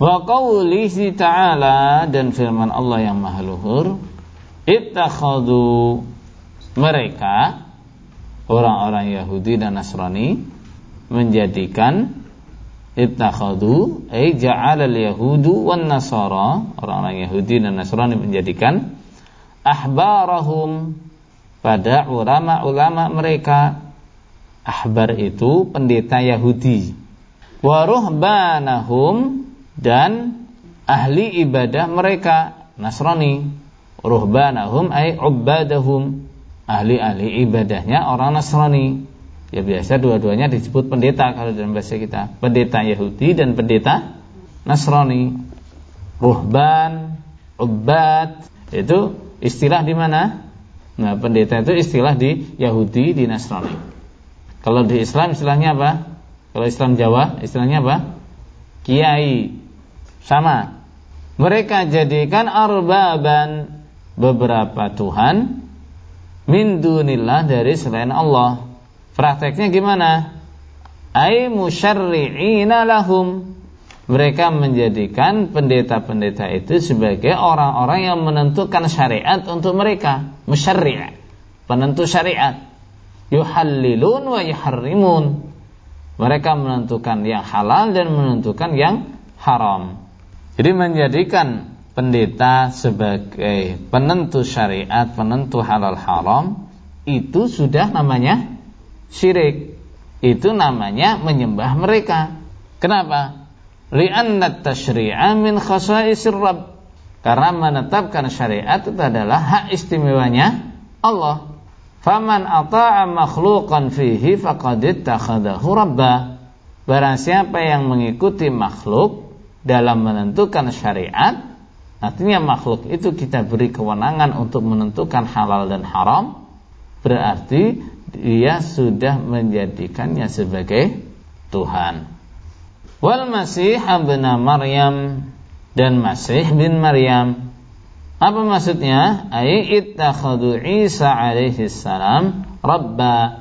Wa qawlihi ta'ala dan firman Allah yang maha luhur, ittakhadhu mereka orang-orang Yahudi dan Nasrani menjadikan ittakhadhu ay ja'ala al-yahudu wan nasara orang-orang Yahudi dan Nasrani menjadikan ahbarahum pada ulama-ulama mereka. Ahbar itu pendeta Yahudi. Wa ruhbanahum dan ahli ibadah mereka Nasrani ruhbanahum ay ubbadahum. Ahli-ahli ibadahnya orang Nasrani. Ya biasa dua-duanya disebut pendeta kalau dalam bahasa kita. Pendeta Yahudi dan pendeta Nasrani. Ruhban ubbad itu istilah di mana? Nah pendeta itu istilah di Yahudi di Nasrani. Kalau di Islam istilahnya apa? Kalau Islam Jawa istilahnya apa? Kiai sama. Mereka jadikan arbaban beberapa Tuhan min dunillah dari selain Allah. Prakteknya gimana? Ai musyarri'ina lahum. Mereka menjadikan pendeta-pendeta itu sebagai orang-orang yang menentukan syariat untuk mereka. Musyarri' penentu syariat. Yuhallilun wa yuharrimun. Mereka menentukan yang halal dan menentukan yang haram. Jadi menjadikan pendeta sebagai penentu syariat, penentu halal haram itu sudah namanya syirik. Itu namanya menyembah mereka. Kenapa? Li'anna tashri'a min khasa'isir Rabb. Karena menetapkan syariat itu adalah hak istimewanya Allah. Faman ata'a makhluqan fihi faqad ittakhadahu rabba. Barang siapa yang mengikuti makhluk dalam menentukan syariat artinya makhluk itu kita beri kewenangan untuk menentukan halal dan haram berarti dia sudah menjadikannya sebagai Tuhan wal masih ibn Maryam dan Masih bin Maryam apa maksudnya ai ittakhadu Isa alaihi salam rabba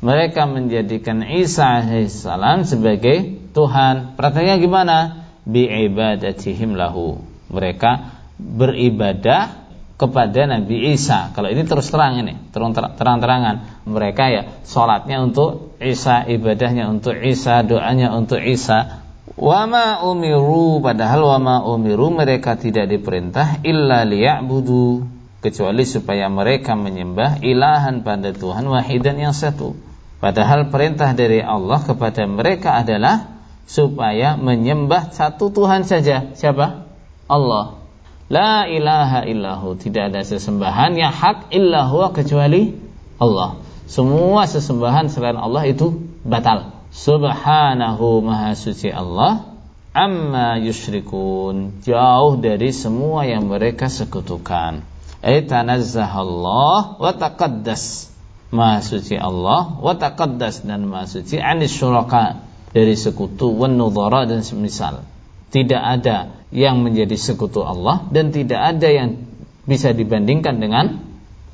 mereka menjadikan Isa alaihi salam sebagai Tuhan. Perhatiannya gimana? Bi'ibadatihim lahu. Mereka beribadah kepada Nabi Isa. Kalau ini terus terang ini, terang-terangan. Mereka ya sholatnya untuk Isa, ibadahnya untuk Isa, doanya untuk Isa. Wama umiru padahal wama umiru mereka tidak diperintah illa liya'budu kecuali supaya mereka menyembah ilahan pada Tuhan wahidan yang satu. Padahal perintah dari Allah kepada mereka adalah supaya menyembah satu Tuhan saja. Siapa? Allah. La ilaha illahu. Tidak ada sesembahan yang hak illahu kecuali Allah. Semua sesembahan selain Allah itu batal. Subhanahu maha suci Allah amma yusyrikun jauh dari semua yang mereka sekutukan ay Allah wa taqaddas maha suci Allah wa taqaddas dan maha suci anis syuraka dari sekutu wan dan semisal. Tidak ada yang menjadi sekutu Allah dan tidak ada yang bisa dibandingkan dengan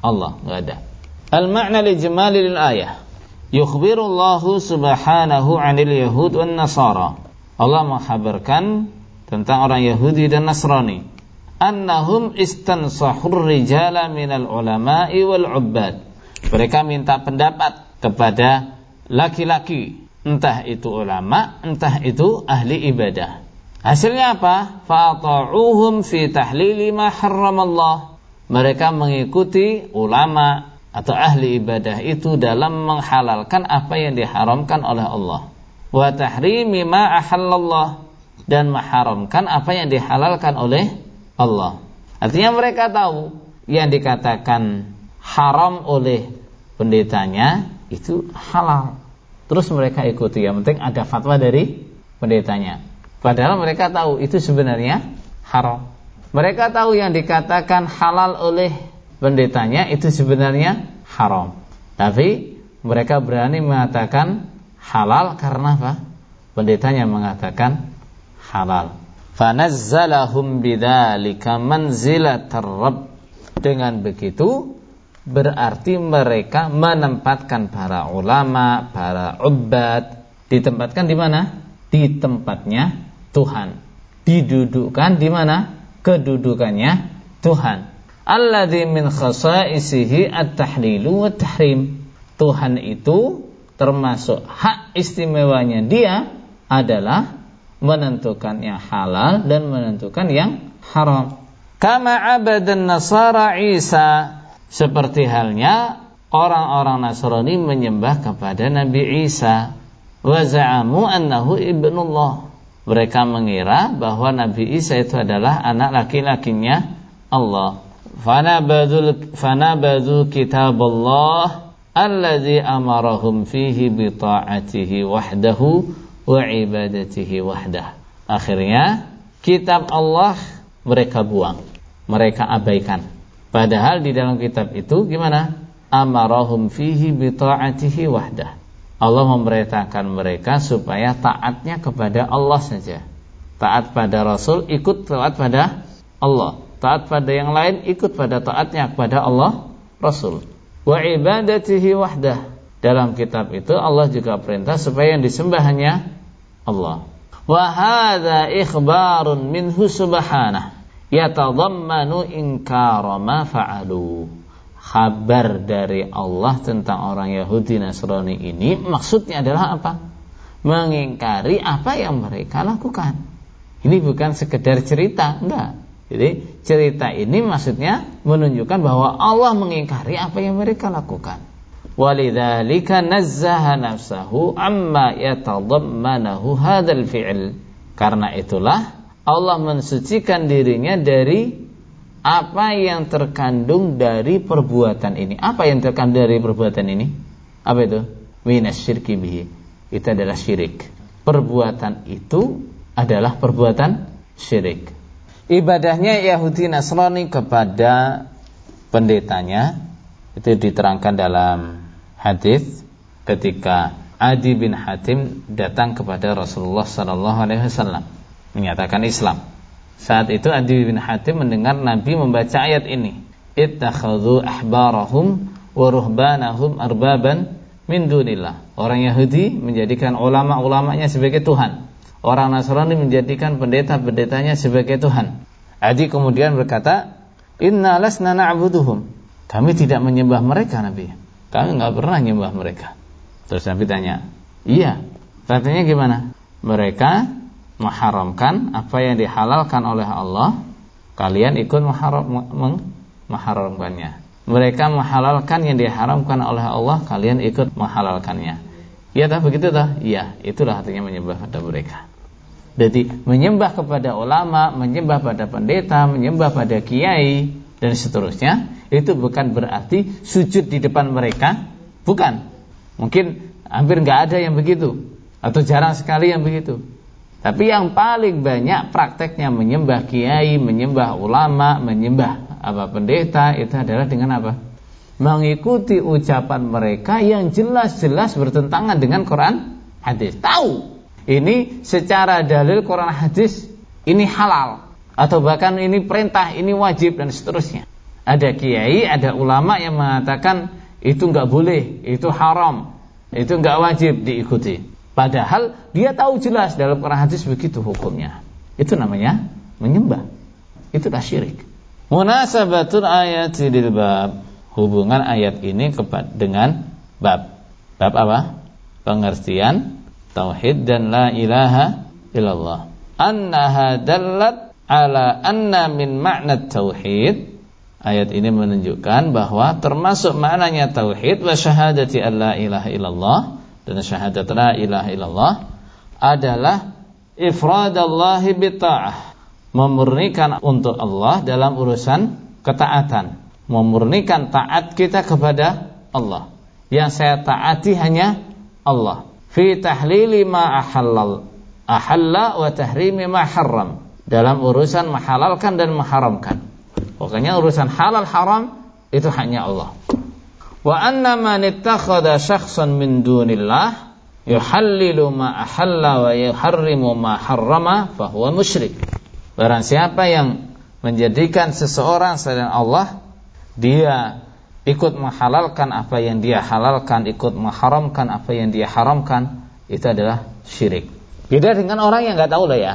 Allah, enggak ada. Al-ma'na li jamalil ayah. Yukhbirullahu subhanahu 'anil yahud wan nasara. Allah menghabarkan tentang orang Yahudi dan Nasrani annahum istansahur rijala minal ulama'i wal 'ubbad. Mereka minta pendapat kepada laki-laki entah itu ulama, entah itu ahli ibadah. Hasilnya apa? Fa'ata'uhum fi tahlili ma harramallah. Mereka mengikuti ulama atau ahli ibadah itu dalam menghalalkan apa yang diharamkan oleh Allah. Wa tahrimi ma ahallallah dan mengharamkan apa yang dihalalkan oleh Allah. Artinya mereka tahu yang dikatakan haram oleh pendetanya itu halal Terus mereka ikuti. Yang penting ada fatwa dari pendetanya. Padahal mereka tahu itu sebenarnya haram. Mereka tahu yang dikatakan halal oleh pendetanya itu sebenarnya haram. Tapi mereka berani mengatakan halal karena apa? Pendetanya mengatakan halal. Fanazzalahum bidzalika manzilatar rabb. Dengan begitu berarti mereka menempatkan para ulama, para ubat ditempatkan di mana? Di tempatnya Tuhan. didudukkan di mana? Kedudukannya Tuhan. Alladzi min khasaisihi at-tahlilu wa tahrim. Tuhan itu termasuk hak istimewanya dia adalah menentukan yang halal dan menentukan yang haram. Kama abadan nasara Isa seperti halnya orang-orang Nasrani menyembah kepada Nabi Isa wa za'amu annahu ibnullah. Mereka mengira bahwa Nabi Isa itu adalah anak laki-lakinya Allah. Fanabadu kitab Allah alladhi amarahum fihi bi ta'atihi wahdahu wa ibadatihi wahdah. Akhirnya kitab Allah mereka buang, mereka abaikan. Padahal di dalam kitab itu gimana? Amarahum fihi bi ta'atihi wahdah. Allah memerintahkan mereka supaya taatnya kepada Allah saja. Taat pada Rasul, ikut taat pada Allah. Taat pada yang lain, ikut pada taatnya kepada Allah, Rasul. Wa ibadatihi wahdah. Dalam kitab itu Allah juga perintah supaya yang disembah hanya Allah. Wa hadza ikhbarun minhu subhanahu yatadammanu inkara ma fa'alu. Kabar dari Allah tentang orang Yahudi Nasrani ini maksudnya adalah apa? Mengingkari apa yang mereka lakukan. Ini bukan sekedar cerita, enggak. Jadi cerita ini maksudnya menunjukkan bahwa Allah mengingkari apa yang mereka lakukan. Walidzalika nazzaha nafsahu amma yatadammanahu hadzal fi'l. Karena itulah Allah mensucikan dirinya dari apa yang terkandung dari perbuatan ini. Apa yang terkandung dari perbuatan ini? Apa itu? Minas syirki bihi. Itu adalah syirik. Perbuatan itu adalah perbuatan syirik. Ibadahnya Yahudi Nasrani kepada pendetanya itu diterangkan dalam hadis ketika Adi bin Hatim datang kepada Rasulullah sallallahu alaihi wasallam menyatakan Islam. Saat itu Adi bin Hatim mendengar Nabi membaca ayat ini. Ittakhadhu ahbarahum wa ruhbanahum arbaban min dunillah. Orang Yahudi menjadikan ulama-ulamanya sebagai Tuhan. Orang Nasrani menjadikan pendeta-pendetanya sebagai Tuhan. Adi kemudian berkata, "Inna lasna na'buduhum." Kami tidak menyembah mereka, Nabi. Kami nggak pernah nyembah mereka. Terus Nabi tanya, iya. Artinya gimana? Mereka mengharamkan apa yang dihalalkan oleh Allah, kalian ikut mengharam, mengharamkannya. Mereka menghalalkan yang diharamkan oleh Allah, kalian ikut menghalalkannya. Iya tak begitu tak? Iya, itulah artinya menyembah pada mereka. Jadi menyembah kepada ulama, menyembah pada pendeta, menyembah pada kiai dan seterusnya itu bukan berarti sujud di depan mereka, bukan. Mungkin hampir nggak ada yang begitu atau jarang sekali yang begitu. Tapi yang paling banyak prakteknya menyembah kiai, menyembah ulama, menyembah apa pendeta itu adalah dengan apa? Mengikuti ucapan mereka yang jelas-jelas bertentangan dengan Quran hadis. Tahu ini secara dalil Quran hadis ini halal atau bahkan ini perintah, ini wajib dan seterusnya. Ada kiai, ada ulama yang mengatakan itu nggak boleh, itu haram, itu nggak wajib diikuti. Padahal dia tahu jelas dalam Quran hadis begitu hukumnya. Itu namanya menyembah. Itulah syirik. Munasabatul ayat lil bab. Hubungan ayat ini dengan bab. Bab apa? Pengertian tauhid dan la ilaha illallah. Annaha dallat ala anna min makna tauhid Ayat ini menunjukkan bahwa termasuk maknanya tauhid wa syahadati alla ilaha illallah dan syahadat la ilaha illallah adalah ifradallahi bita'ah. Memurnikan untuk Allah dalam urusan ketaatan. Memurnikan taat kita kepada Allah. Yang saya taati hanya Allah. Fi tahlili ma ahallal ahalla wa tahrimi ma harram. Dalam urusan menghalalkan dan mengharamkan. Pokoknya urusan halal haram itu hanya Allah. Wa anna man ittakhadha syakhsan min dunillah yuhallilu ma ahalla wa yuharrimu ma harrama fahuwa musyrik. Barang siapa yang menjadikan seseorang selain Allah dia ikut menghalalkan apa yang dia halalkan, ikut mengharamkan apa yang dia haramkan, itu adalah syirik. Beda dengan orang yang nggak tahu lah ya.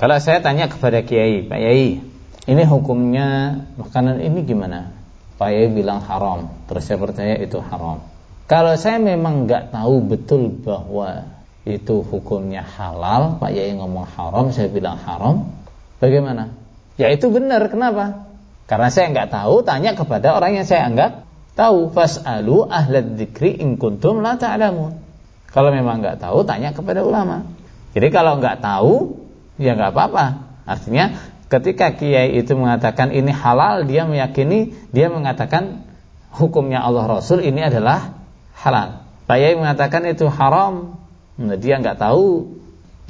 Kalau saya tanya kepada kiai, Pak Yai, ini hukumnya makanan ini gimana? Pak Yai bilang haram, terus saya percaya itu haram. Kalau saya memang nggak tahu betul bahwa itu hukumnya halal, Pak Yai ngomong haram, saya bilang haram, bagaimana? Ya itu benar, kenapa? Karena saya nggak tahu, tanya kepada orang yang saya anggap tahu. Fas'alu ahlad dzikri in kuntum la ta'lamun. Kalau memang nggak tahu, tanya kepada ulama. Jadi kalau nggak tahu, ya nggak apa-apa. Artinya ketika kiai itu mengatakan ini halal, dia meyakini, dia mengatakan hukumnya Allah Rasul ini adalah halal. Pak Yai mengatakan itu haram. Nah, dia nggak tahu.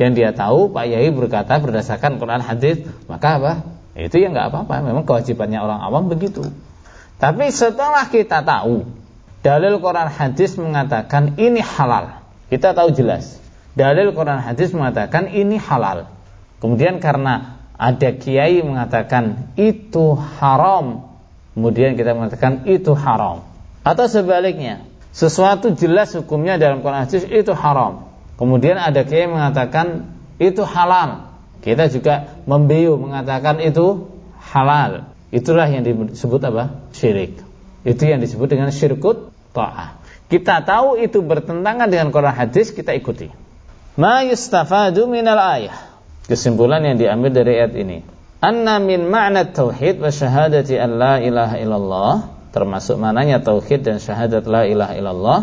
Yang dia tahu Pak Yai berkata berdasarkan Quran hadis, maka apa? Itu ya nggak apa-apa. Memang kewajibannya orang awam begitu. Tapi setelah kita tahu dalil Quran hadis mengatakan ini halal, kita tahu jelas. Dalil Quran hadis mengatakan ini halal. Kemudian karena ada kiai mengatakan itu haram, kemudian kita mengatakan itu haram. Atau sebaliknya, sesuatu jelas hukumnya dalam Quran hadis itu haram. Kemudian ada kiai mengatakan itu halal. Kita juga membiu mengatakan itu halal. Itulah yang disebut apa? Syirik. Itu yang disebut dengan syirkut ta'ah. Kita tahu itu bertentangan dengan Quran hadis, kita ikuti. Ma yustafadu minal ayah. Kesimpulan yang diambil dari ayat ini. Anna min ma'na tauhid wa syahadati an la ilaha illallah termasuk mananya tauhid dan syahadat la ilaha illallah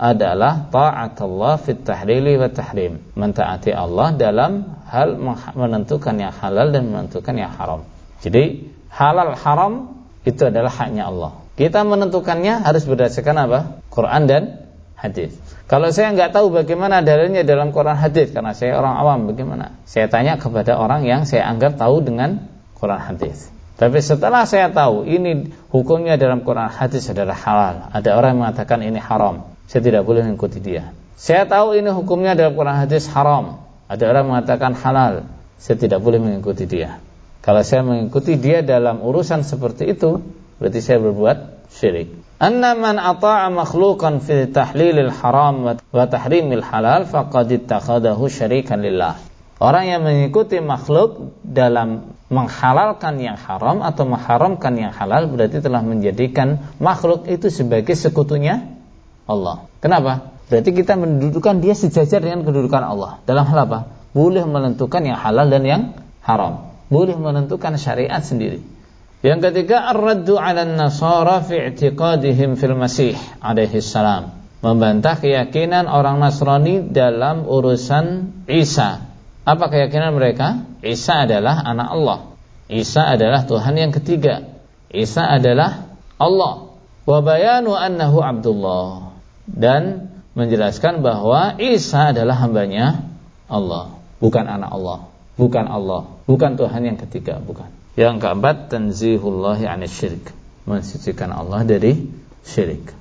adalah ta'atullah fit tahlili wa tahrim. Mentaati Allah dalam hal menentukan yang halal dan menentukan yang haram. Jadi halal haram itu adalah haknya Allah. Kita menentukannya harus berdasarkan apa? Quran dan hadis. Kalau saya nggak tahu bagaimana dalilnya dalam Quran hadis karena saya orang awam bagaimana? Saya tanya kepada orang yang saya anggap tahu dengan Quran hadis. Tapi setelah saya tahu ini hukumnya dalam Quran hadis adalah halal, ada orang yang mengatakan ini haram saya tidak boleh mengikuti dia. Saya tahu ini hukumnya dalam Quran hadis haram. Ada orang mengatakan halal, saya tidak boleh mengikuti dia. Kalau saya mengikuti dia dalam urusan seperti itu, berarti saya berbuat syirik. Anna man ata'a makhluqan fi tahlilil haram wa tahrimil halal faqad ittakhadahu syarikan lillah. Orang yang mengikuti makhluk dalam menghalalkan yang haram atau mengharamkan yang halal berarti telah menjadikan makhluk itu sebagai sekutunya Allah. Kenapa? Berarti kita mendudukan dia sejajar dengan kedudukan Allah. Dalam hal apa? Boleh menentukan yang halal dan yang haram. Boleh menentukan syariat sendiri. Yang ketiga, ar-raddu 'ala an-nasara fi i'tiqadihim fil Masih alaihi salam. Membantah keyakinan orang Nasrani dalam urusan Isa. Apa keyakinan mereka? Isa adalah anak Allah. Isa adalah Tuhan yang ketiga. Isa adalah Allah. Wa bayanu annahu Abdullah dan menjelaskan bahwa Isa adalah hambanya Allah, bukan anak Allah, bukan Allah, bukan Tuhan yang ketiga, bukan. Yang keempat tanzihullahi 'anil syirik, mensucikan Allah dari syirik.